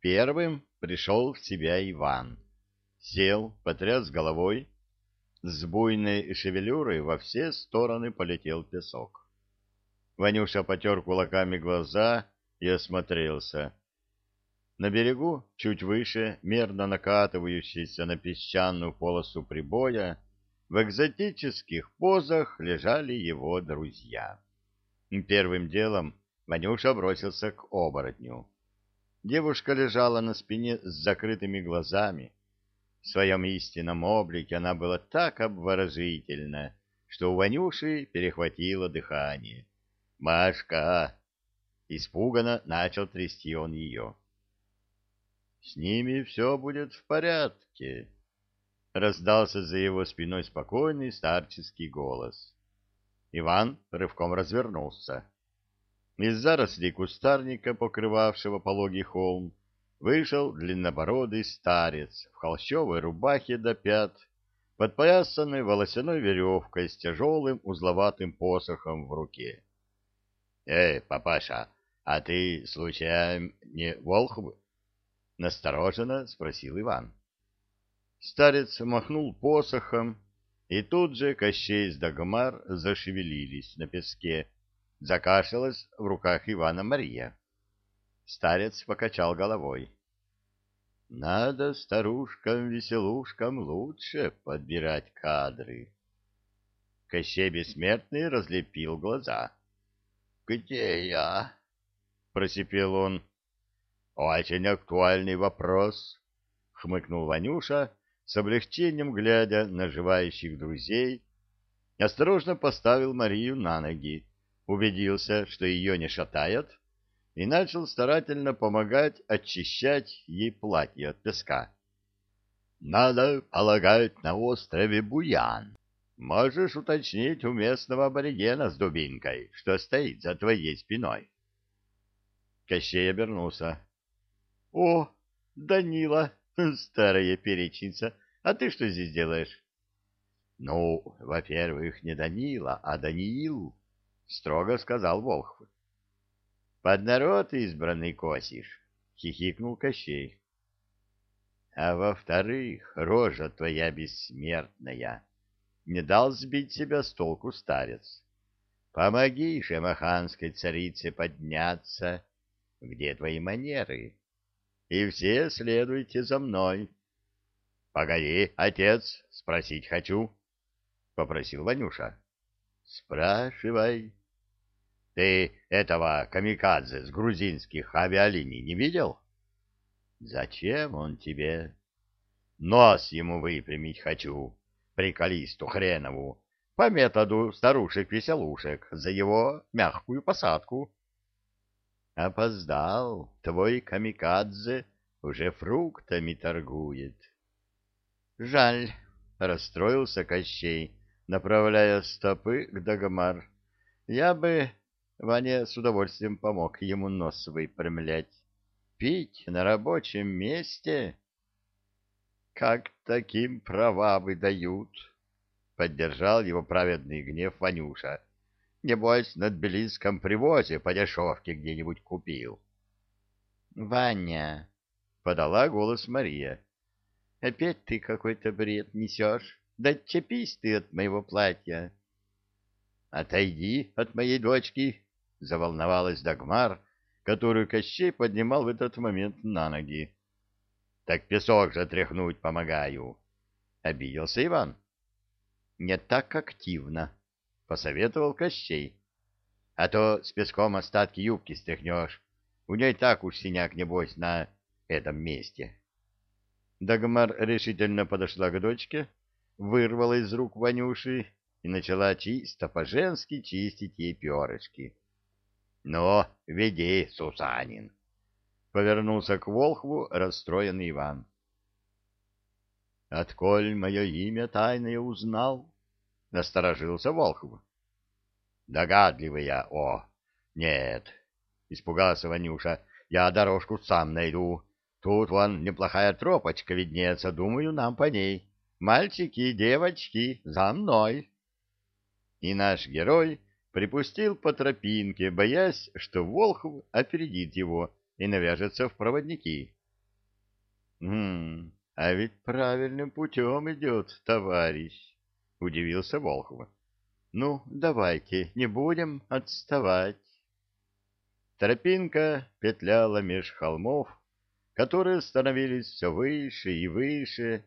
Первым пришел в себя Иван. Сел, потряс головой. С буйной шевелюрой во все стороны полетел песок. Ванюша потер кулаками глаза и осмотрелся. На берегу, чуть выше, мерно накатывающейся на песчаную полосу прибоя, в экзотических позах лежали его друзья. Первым делом Ванюша бросился к оборотню. Девушка лежала на спине с закрытыми глазами. В своем истинном облике она была так обворожительна, что у Ванюши перехватило дыхание. «Машка!» Испуганно начал трясти он ее. «С ними все будет в порядке», — раздался за его спиной спокойный старческий голос. Иван рывком развернулся. Из зарослей кустарника, покрывавшего пологий холм, вышел длиннобородый старец в холщовой рубахе до пят, подпоясанной волосяной веревкой с тяжелым узловатым посохом в руке. — Эй, папаша, а ты, случайно, не Волхв? — настороженно спросил Иван. Старец махнул посохом, и тут же Кощей с Дагмар зашевелились на песке, Закашлялась в руках Ивана Мария. Старец покачал головой. Надо старушкам-веселушкам лучше подбирать кадры. Кощей Бессмертный разлепил глаза. — Где я? — просипел он. — Очень актуальный вопрос, — хмыкнул Ванюша, с облегчением глядя на живающих друзей, осторожно поставил Марию на ноги убедился, что ее не шатает, и начал старательно помогать очищать ей платье от песка. «Надо полагать на острове Буян. Можешь уточнить у местного аборигена с дубинкой, что стоит за твоей спиной». Кощей обернулся. «О, Данила, старая перечница, а ты что здесь делаешь?» «Ну, во-первых, не Данила, а Даниил». — строго сказал Волхв. — Под народ избранный косишь, — хихикнул Кощей. — А во-вторых, рожа твоя бессмертная. Не дал сбить себя с толку старец. Помоги шемаханской царице подняться. Где твои манеры? И все следуйте за мной. — Погоди, отец, спросить хочу, — попросил Ванюша. — Спрашивай. Ты этого камикадзе с грузинских авиалиний не видел? Зачем он тебе? Нос ему выпрямить хочу, приколисту хренову, по методу старушек-веселушек за его мягкую посадку. Опоздал, твой камикадзе уже фруктами торгует. Жаль, расстроился Кощей, направляя стопы к Дагомар. Я бы Ваня с удовольствием помог ему нос выпрямлять. Пить на рабочем месте? Как таким права выдают? Поддержал его праведный гнев Ванюша. Небось, на тбилисском привозе по дешевке где-нибудь купил. Ваня, подала голос Мария. Опять ты какой-то бред несешь. Да чепись ты от моего платья. Отойди от моей дочки, — заволновалась Дагмар, которую Кощей поднимал в этот момент на ноги. — Так песок же тряхнуть помогаю. — обиделся Иван. — Не так активно, — посоветовал Кощей. — А то с песком остатки юбки стряхнешь. У ней так уж синяк, небось, на этом месте. Дагмар решительно подошла к дочке, вырвала из рук Ванюши и начала чисто по-женски чистить ей перышки. Ну, веди, Сусанин. Повернулся к Волхву расстроенный Иван. Отколь мое имя тайное узнал? Насторожился Волхв. Догадливый я, о! Нет, испугался Ванюша. Я дорожку сам найду. Тут вон неплохая тропочка виднеется, думаю, нам по ней. Мальчики и девочки, за мной. И наш герой припустил по тропинке, боясь, что Волхов опередит его и навяжется в проводники. Хм, а ведь правильным путем идет, товарищ, — удивился Волхов. — Ну, давайте, не будем отставать. Тропинка петляла меж холмов, которые становились все выше и выше,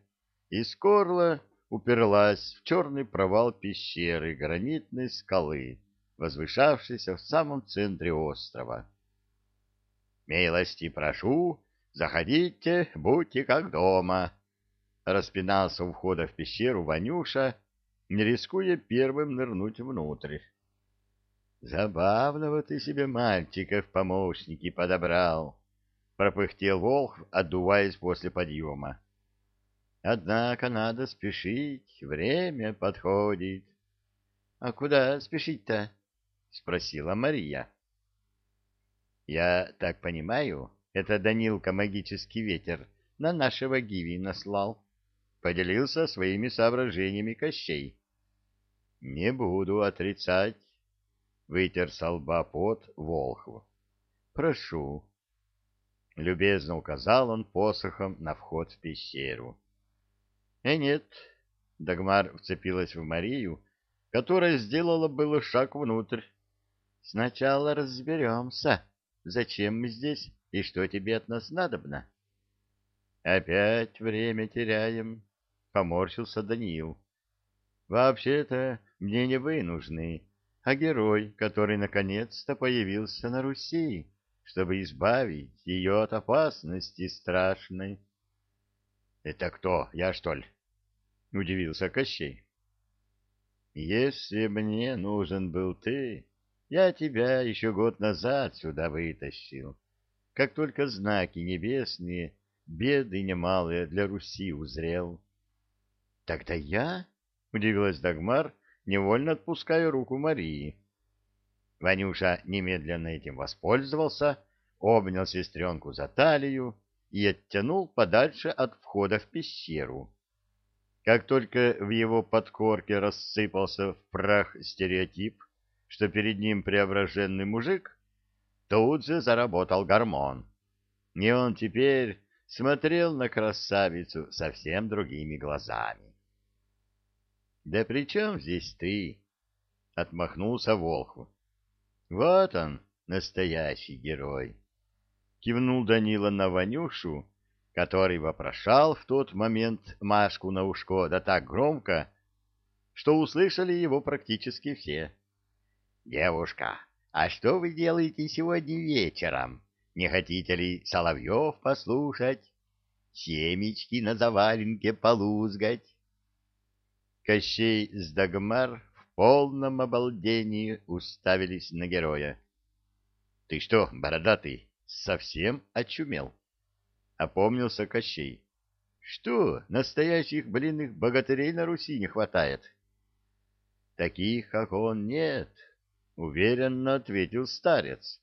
и скоро уперлась в черный провал пещеры гранитной скалы, возвышавшейся в самом центре острова. «Милости прошу, заходите, будьте как дома!» Распинался у входа в пещеру Ванюша, не рискуя первым нырнуть внутрь. «Забавного ты себе мальчика в помощники подобрал!» — пропыхтел Волх, отдуваясь после подъема. «Однако надо спешить, время подходит». «А куда спешить-то?» — спросила Мария. «Я так понимаю, это Данилка магический ветер на нашего Гиви наслал», — поделился своими соображениями Кощей. «Не буду отрицать», — вытер со лба пот Волхв. «Прошу». Любезно указал он посохом на вход в пещеру. «Э, нет», — Дагмар вцепилась в Марию, которая сделала было шаг внутрь. «Сначала разберемся» Зачем мы здесь и что тебе от нас надобно? — Опять время теряем, — поморщился Даниил. — Вообще-то мне не вы нужны, а герой, который наконец-то появился на Руси, чтобы избавить ее от опасности страшной. — Это кто, я что ли? — удивился Кощей. — Если мне нужен был ты, я тебя еще год назад сюда вытащил, как только знаки небесные, беды немалые для Руси узрел. — Тогда я? — удивилась Дагмар, невольно отпуская руку Марии. Ванюша немедленно этим воспользовался, обнял сестренку за талию и оттянул подальше от входа в пещеру. Как только в его подкорке рассыпался в прах стереотип, что перед ним преображенный мужик, тут же заработал гормон. И он теперь смотрел на красавицу совсем другими глазами. — Да при чем здесь ты? — отмахнулся Волхв. — Вот он, настоящий герой. Кивнул Данила на Ванюшу, который вопрошал в тот момент Машку на ушко да так громко, что услышали его практически все. «Девушка, а что вы делаете сегодня вечером? Не хотите ли соловьев послушать? Семечки на заваленке полузгать?» Кощей с Дагмар в полном обалдении уставились на героя. «Ты что, бородатый, совсем очумел?» — опомнился Кощей. «Что, настоящих блинных богатырей на Руси не хватает?» «Таких, как он, нет», — уверенно ответил старец.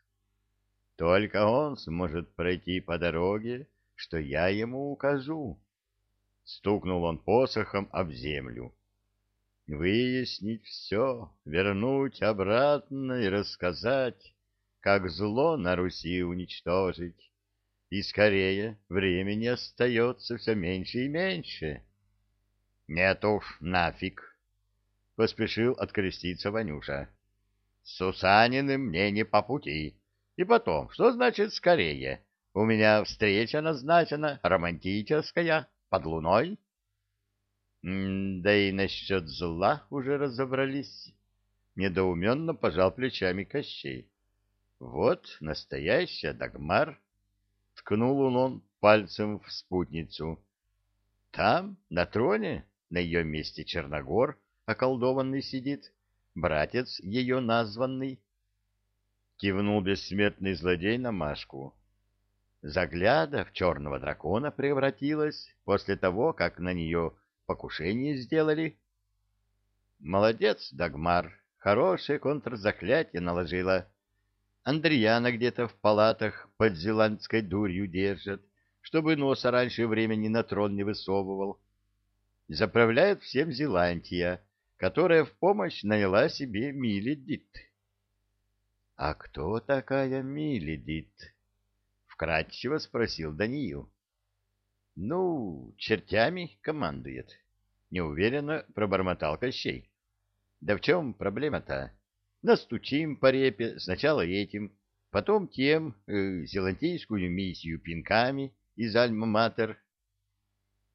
«Только он сможет пройти по дороге, что я ему укажу». Стукнул он посохом об землю. «Выяснить все, вернуть обратно и рассказать, как зло на Руси уничтожить. И скорее времени остается все меньше и меньше». «Нет уж, нафиг!» — поспешил откреститься Ванюша. С Сусаниным мне не по пути. И потом, что значит скорее? У меня встреча назначена, романтическая, под луной. да и насчет зла уже разобрались. Недоуменно пожал плечами Кощей. Вот настоящая Дагмар. Ткнул он пальцем в спутницу. Там, на троне, на ее месте Черногор, околдованный сидит братец ее названный. Кивнул бессмертный злодей на Машку. Загляда в черного дракона превратилась после того, как на нее покушение сделали. Молодец, Дагмар, хорошее контрзаклятие наложила. Андриана где-то в палатах под зеландской дурью держат, чтобы носа раньше времени на трон не высовывал. Заправляет всем Зеландия, которая в помощь наняла себе Миледит. — А кто такая Миледит? — вкратчиво спросил Даниил. — Ну, чертями командует. Неуверенно пробормотал Кощей. Да в чем проблема-то? Настучим по репе сначала этим, потом тем э, зелантийскую миссию пинками из Альма-Матер.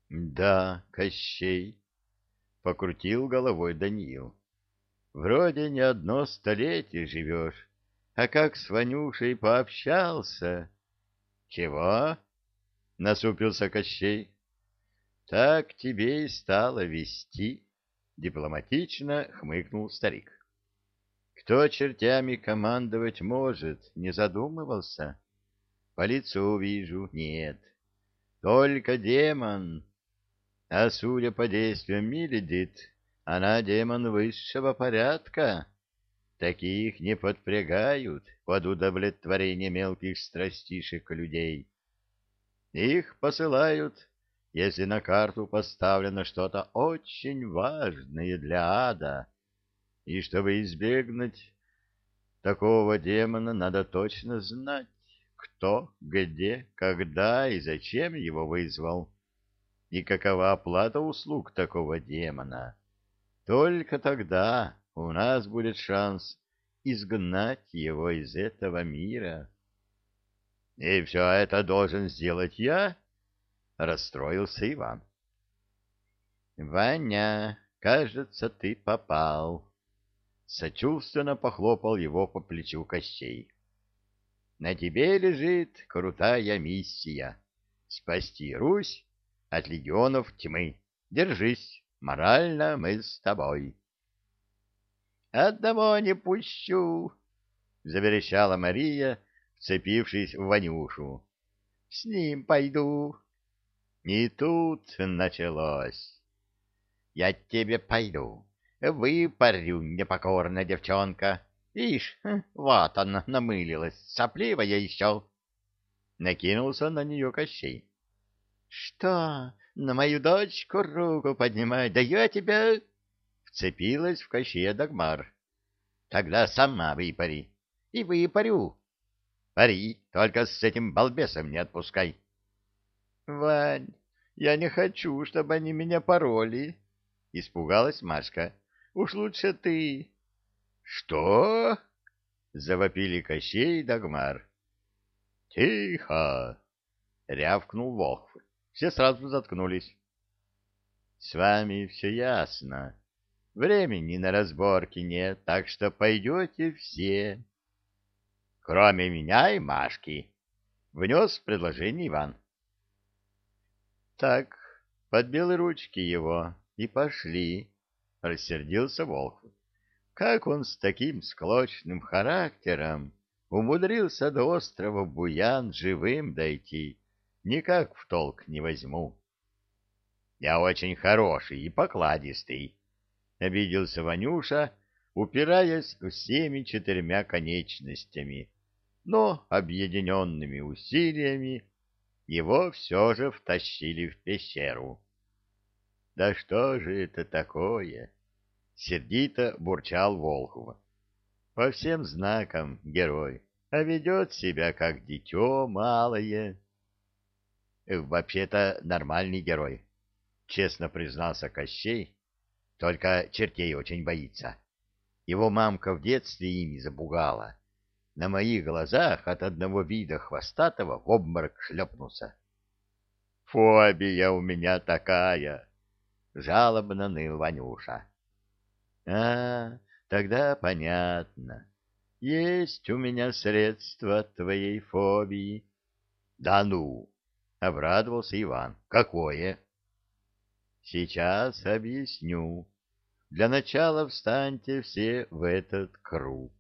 Да, Кощей, покрутил головой Даниил. Вроде не одно столетие живешь, а как с Ванюшей пообщался. Чего? Насупился Кощей. Так тебе и стало вести, дипломатично хмыкнул старик. Кто чертями командовать может, не задумывался? По лицу вижу, нет. Только демон. А судя по действиям Миледит, она демон высшего порядка. Таких не подпрягают под удовлетворение мелких страстишек людей. Их посылают, если на карту поставлено что-то очень важное для ада. И чтобы избегнуть такого демона, надо точно знать, кто, где, когда и зачем его вызвал, и какова оплата услуг такого демона. Только тогда у нас будет шанс изгнать его из этого мира. — И все это должен сделать я? — расстроился Иван. — Ваня, кажется, ты попал. Сочувственно похлопал его по плечу Кощей. — На тебе лежит крутая миссия — спасти Русь от легионов тьмы. Держись. Морально мы с тобой. «Одного не пущу!» — заверещала Мария, вцепившись в Ванюшу. «С ним пойду». И тут началось. «Я тебе пойду. Выпарю, непокорная девчонка. Ишь, вот она намылилась, сопливая еще». Накинулся на нее Кощей. «Что, на мою дочку руку поднимай, да я тебя...» Вцепилась в Кощея Дагмар. «Тогда сама выпари». «И выпарю». «Пари, только с этим балбесом не отпускай». «Вань, я не хочу, чтобы они меня пороли», — испугалась Машка. «Уж лучше ты». «Что?» — завопили Кощей и Дагмар. «Тихо!» — рявкнул Волхв. Все сразу заткнулись. — С вами все ясно. Времени на разборки нет, так что пойдете все. — Кроме меня и Машки, — внес предложение Иван. — Так, под белые ручки его и пошли, — рассердился Волк. Как он с таким склочным характером умудрился до острова Буян живым дойти? — никак в толк не возьму. — Я очень хороший и покладистый, — обиделся Ванюша, упираясь всеми четырьмя конечностями, но объединенными усилиями его все же втащили в пещеру. — Да что же это такое? — сердито бурчал Волхов. — По всем знакам герой, а ведет себя как дитё малое. Э, вообще-то нормальный герой, честно признался Кощей, только чертей очень боится. Его мамка в детстве ими забугала. На моих глазах от одного вида хвостатого в обморок шлепнулся. — Фобия у меня такая! — жалобно ныл Ванюша. — А, тогда понятно. Есть у меня средства твоей фобии. — Да ну! Обрадовался Иван. Какое? Сейчас объясню. Для начала встаньте все в этот круг.